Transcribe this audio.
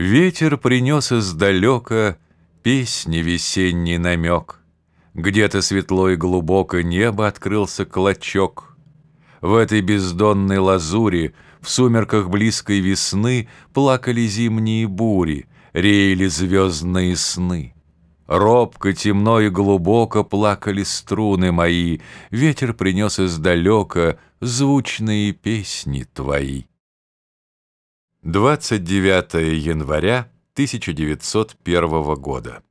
Ветер принес издалека Песни весенний намек. Где-то светло и глубоко Небо открылся клочок. В этой бездонной лазури В сумерках близкой весны Плакали зимние бури, Реяли звездные сны. Робко, темно и глубоко Плакали струны мои, Ветер принес издалека Звучные песни твои. 29 января 1901 года.